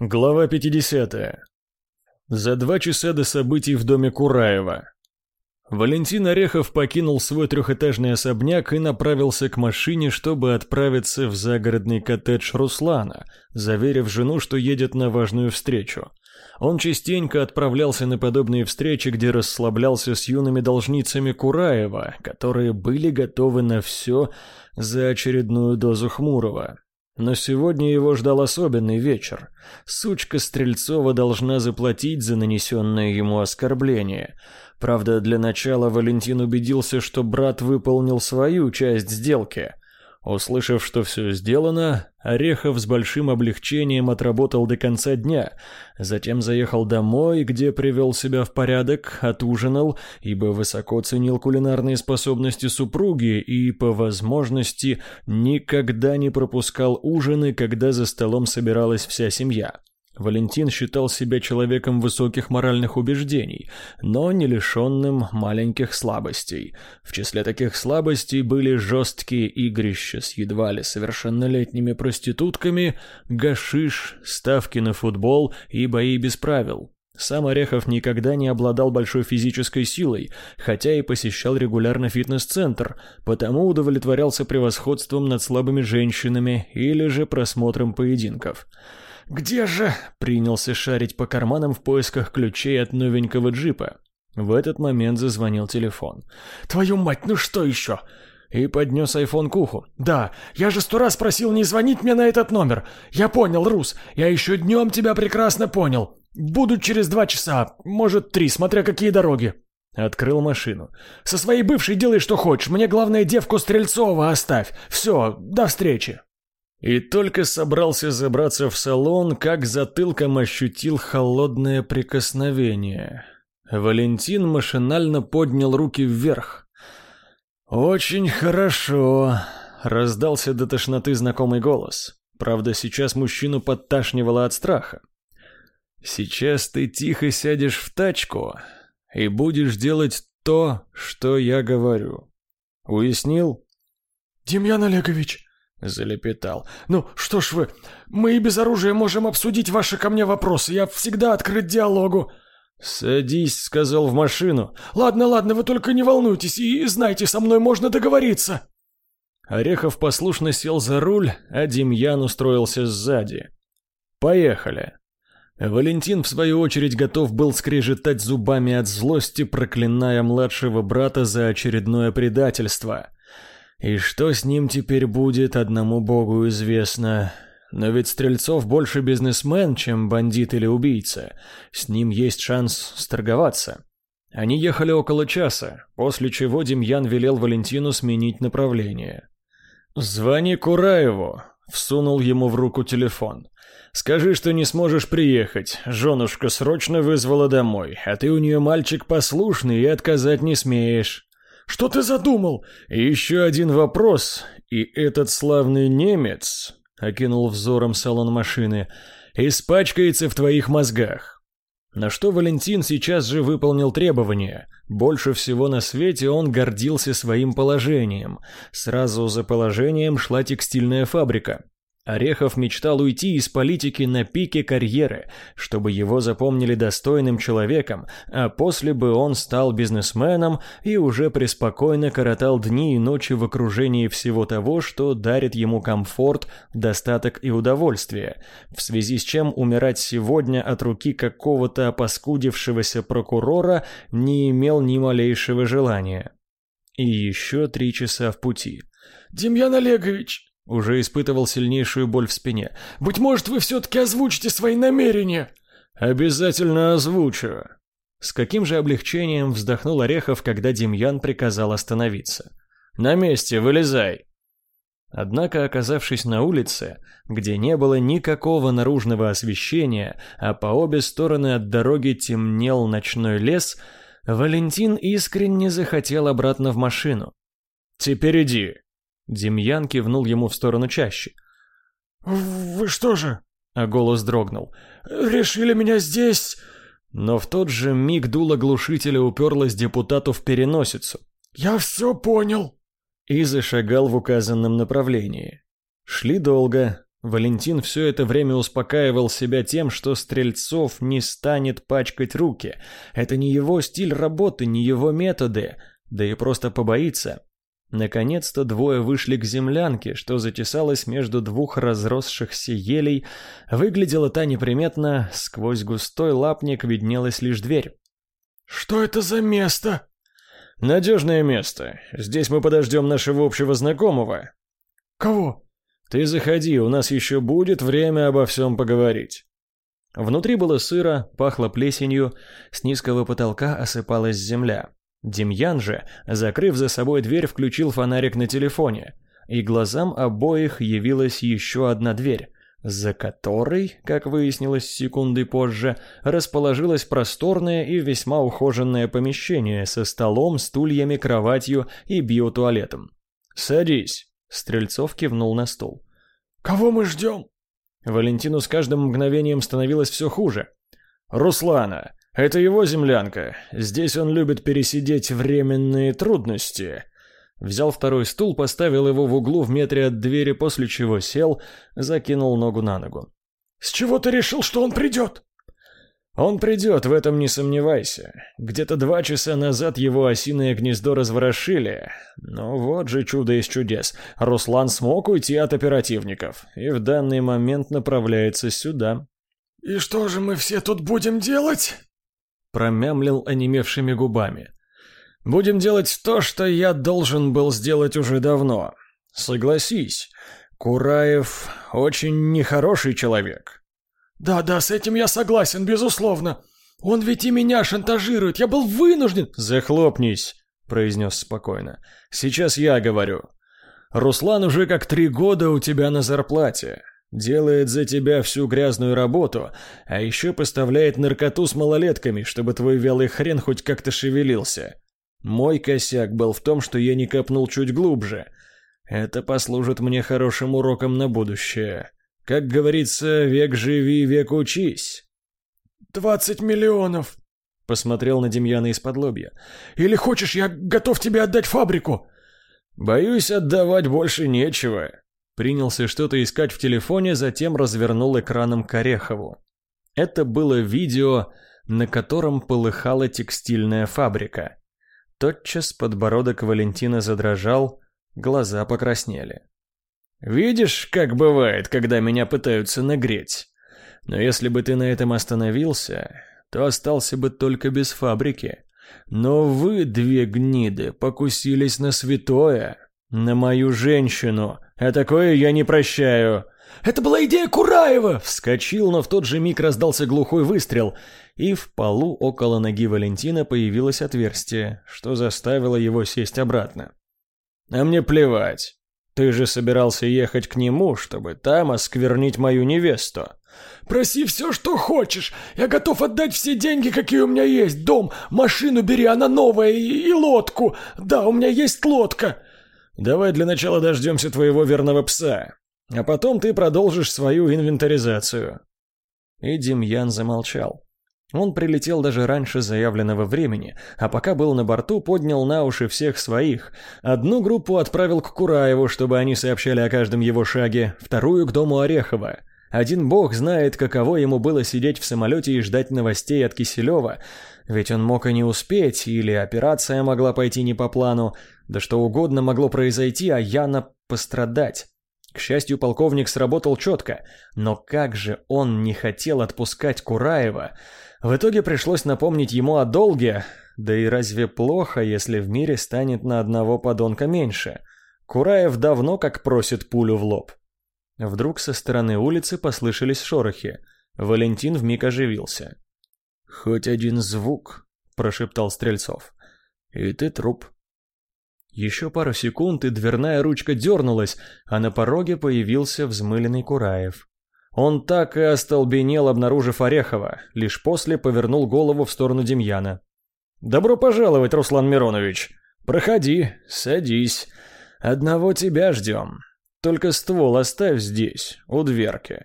Глава 50. За два часа до событий в доме Кураева. Валентин Орехов покинул свой трехэтажный особняк и направился к машине, чтобы отправиться в загородный коттедж Руслана, заверив жену, что едет на важную встречу. Он частенько отправлялся на подобные встречи, где расслаблялся с юными должницами Кураева, которые были готовы на все за очередную дозу Хмурого. Но сегодня его ждал особенный вечер. Сучка Стрельцова должна заплатить за нанесенное ему оскорбление. Правда, для начала Валентин убедился, что брат выполнил свою часть сделки. Услышав, что все сделано, Орехов с большим облегчением отработал до конца дня, затем заехал домой, где привел себя в порядок, отужинал, ибо высоко ценил кулинарные способности супруги и, по возможности, никогда не пропускал ужины, когда за столом собиралась вся семья. Валентин считал себя человеком высоких моральных убеждений, но не лишенным маленьких слабостей. В числе таких слабостей были жесткие игрища с едва ли совершеннолетними проститутками, гашиш, ставки на футбол и бои без правил. Сам Орехов никогда не обладал большой физической силой, хотя и посещал регулярно фитнес-центр, потому удовлетворялся превосходством над слабыми женщинами или же просмотром поединков. «Где же?» — принялся шарить по карманам в поисках ключей от новенького джипа. В этот момент зазвонил телефон. «Твою мать, ну что еще?» И поднес айфон к уху. «Да, я же сто раз просил не звонить мне на этот номер. Я понял, Рус, я еще днем тебя прекрасно понял. Буду через два часа, может три, смотря какие дороги». Открыл машину. «Со своей бывшей делай что хочешь, мне главное девку Стрельцова оставь. Все, до встречи». И только собрался забраться в салон, как затылком ощутил холодное прикосновение. Валентин машинально поднял руки вверх. «Очень хорошо», — раздался до тошноты знакомый голос. Правда, сейчас мужчину подташнивало от страха. «Сейчас ты тихо сядешь в тачку и будешь делать то, что я говорю. Уяснил?» «Демьян Олегович», — залепетал. «Ну, что ж вы, мы и без оружия можем обсудить ваши ко мне вопросы. Я всегда открыт диалогу». «Садись», — сказал в машину. «Ладно, ладно, вы только не волнуйтесь и знайте, со мной можно договориться». Орехов послушно сел за руль, а Демьян устроился сзади. «Поехали». Валентин, в свою очередь, готов был скрежетать зубами от злости, проклиная младшего брата за очередное предательство. И что с ним теперь будет, одному богу известно. Но ведь Стрельцов больше бизнесмен, чем бандит или убийца. С ним есть шанс сторговаться. Они ехали около часа, после чего Демьян велел Валентину сменить направление. «Звони Кураеву», — всунул ему в руку телефон. «Скажи, что не сможешь приехать. Женушка срочно вызвала домой, а ты у нее мальчик послушный и отказать не смеешь». Что ты задумал? еще один вопрос. И этот славный немец, окинул взором салон машины, испачкается в твоих мозгах. На что Валентин сейчас же выполнил требование. Больше всего на свете он гордился своим положением. Сразу за положением шла текстильная фабрика. Орехов мечтал уйти из политики на пике карьеры, чтобы его запомнили достойным человеком, а после бы он стал бизнесменом и уже преспокойно коротал дни и ночи в окружении всего того, что дарит ему комфорт, достаток и удовольствие, в связи с чем умирать сегодня от руки какого-то опаскудившегося прокурора не имел ни малейшего желания. И еще три часа в пути. «Демьян Олегович!» Уже испытывал сильнейшую боль в спине. «Быть может, вы все-таки озвучите свои намерения?» «Обязательно озвучу». С каким же облегчением вздохнул Орехов, когда Демьян приказал остановиться. «На месте, вылезай!» Однако, оказавшись на улице, где не было никакого наружного освещения, а по обе стороны от дороги темнел ночной лес, Валентин искренне захотел обратно в машину. «Теперь иди», Демьян кивнул ему в сторону чаще. «Вы что же?» А голос дрогнул. «Решили меня здесь...» Но в тот же миг дуло глушителя уперлось депутату в переносицу. «Я все понял!» И зашагал в указанном направлении. Шли долго, Валентин все это время успокаивал себя тем, что Стрельцов не станет пачкать руки. Это не его стиль работы, не его методы, да и просто побоится. Наконец-то двое вышли к землянке, что затесалась между двух разросшихся елей. Выглядела та неприметно, сквозь густой лапник виднелась лишь дверь. «Что это за место?» «Надежное место. Здесь мы подождем нашего общего знакомого». «Кого?» «Ты заходи, у нас еще будет время обо всем поговорить». Внутри было сыро, пахло плесенью, с низкого потолка осыпалась земля. Демьян же, закрыв за собой дверь, включил фонарик на телефоне, и глазам обоих явилась еще одна дверь, за которой, как выяснилось секунды позже, расположилось просторное и весьма ухоженное помещение со столом, стульями, кроватью и биотуалетом. «Садись», Стрельцов кивнул на стол. «Кого мы ждем?» Валентину с каждым мгновением становилось все хуже. «Руслана. Это его землянка. Здесь он любит пересидеть временные трудности». Взял второй стул, поставил его в углу в метре от двери, после чего сел, закинул ногу на ногу. «С чего ты решил, что он придет?» Он придет, в этом не сомневайся. Где-то два часа назад его осиное гнездо разворошили. Но вот же чудо из чудес. Руслан смог уйти от оперативников и в данный момент направляется сюда. «И что же мы все тут будем делать?» Промямлил онемевшими губами. «Будем делать то, что я должен был сделать уже давно. Согласись, Кураев очень нехороший человек. «Да-да, с этим я согласен, безусловно. Он ведь и меня шантажирует, я был вынужден...» «Захлопнись», — произнес спокойно. «Сейчас я говорю. Руслан уже как три года у тебя на зарплате. Делает за тебя всю грязную работу, а еще поставляет наркоту с малолетками, чтобы твой вялый хрен хоть как-то шевелился. Мой косяк был в том, что я не копнул чуть глубже. Это послужит мне хорошим уроком на будущее. Как говорится, век живи, век учись. «Двадцать миллионов!» Посмотрел на Демьяна из-под лобья. «Или хочешь, я готов тебе отдать фабрику?» «Боюсь, отдавать больше нечего». Принялся что-то искать в телефоне, затем развернул экраном к Орехову. Это было видео, на котором полыхала текстильная фабрика. Тотчас подбородок Валентина задрожал, глаза покраснели. Видишь, как бывает, когда меня пытаются нагреть. Но если бы ты на этом остановился, то остался бы только без фабрики. Но вы, две гниды, покусились на святое, на мою женщину, а такое я не прощаю. Это была идея Кураева! Вскочил, но в тот же миг раздался глухой выстрел, и в полу около ноги Валентина появилось отверстие, что заставило его сесть обратно. А мне плевать. Ты же собирался ехать к нему, чтобы там осквернить мою невесту. Проси все, что хочешь. Я готов отдать все деньги, какие у меня есть. Дом, машину бери, она новая, и, и лодку. Да, у меня есть лодка. Давай для начала дождемся твоего верного пса. А потом ты продолжишь свою инвентаризацию. И Демьян замолчал. Он прилетел даже раньше заявленного времени, а пока был на борту, поднял на уши всех своих. Одну группу отправил к Кураеву, чтобы они сообщали о каждом его шаге, вторую к дому Орехова. Один бог знает, каково ему было сидеть в самолете и ждать новостей от Киселева, ведь он мог и не успеть, или операция могла пойти не по плану, да что угодно могло произойти, а Яна пострадать. К счастью, полковник сработал четко, но как же он не хотел отпускать Кураева... В итоге пришлось напомнить ему о долге, да и разве плохо, если в мире станет на одного подонка меньше? Кураев давно как просит пулю в лоб. Вдруг со стороны улицы послышались шорохи. Валентин вмиг оживился. «Хоть один звук», — прошептал Стрельцов. «И ты труп». Еще пару секунд, и дверная ручка дернулась, а на пороге появился взмыленный Кураев. Он так и остолбенел, обнаружив Орехова, лишь после повернул голову в сторону Демьяна. «Добро пожаловать, Руслан Миронович! Проходи, садись. Одного тебя ждем. Только ствол оставь здесь, у дверки».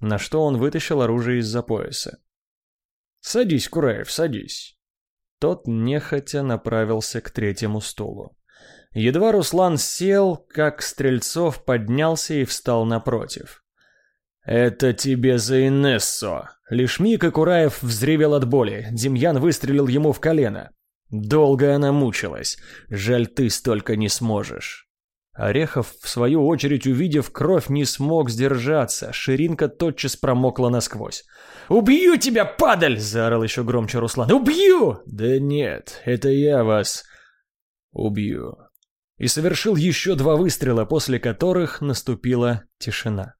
На что он вытащил оружие из-за пояса. «Садись, Кураев, садись». Тот нехотя направился к третьему стулу. Едва Руслан сел, как Стрельцов поднялся и встал напротив. «Это тебе за Инессо!» Лишь миг и Кураев взревел от боли. Демьян выстрелил ему в колено. Долго она мучилась. Жаль, ты столько не сможешь. Орехов, в свою очередь, увидев кровь, не смог сдержаться. Ширинка тотчас промокла насквозь. «Убью тебя, падаль!» – заорал еще громче Руслан. «Убью!» «Да нет, это я вас убью». И совершил еще два выстрела, после которых наступила тишина.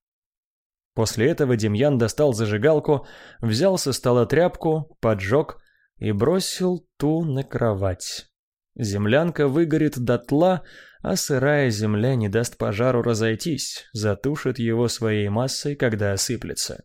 После этого Демьян достал зажигалку, взял со стола тряпку, поджег и бросил ту на кровать. Землянка выгорит дотла, а сырая земля не даст пожару разойтись, затушит его своей массой, когда осыплется.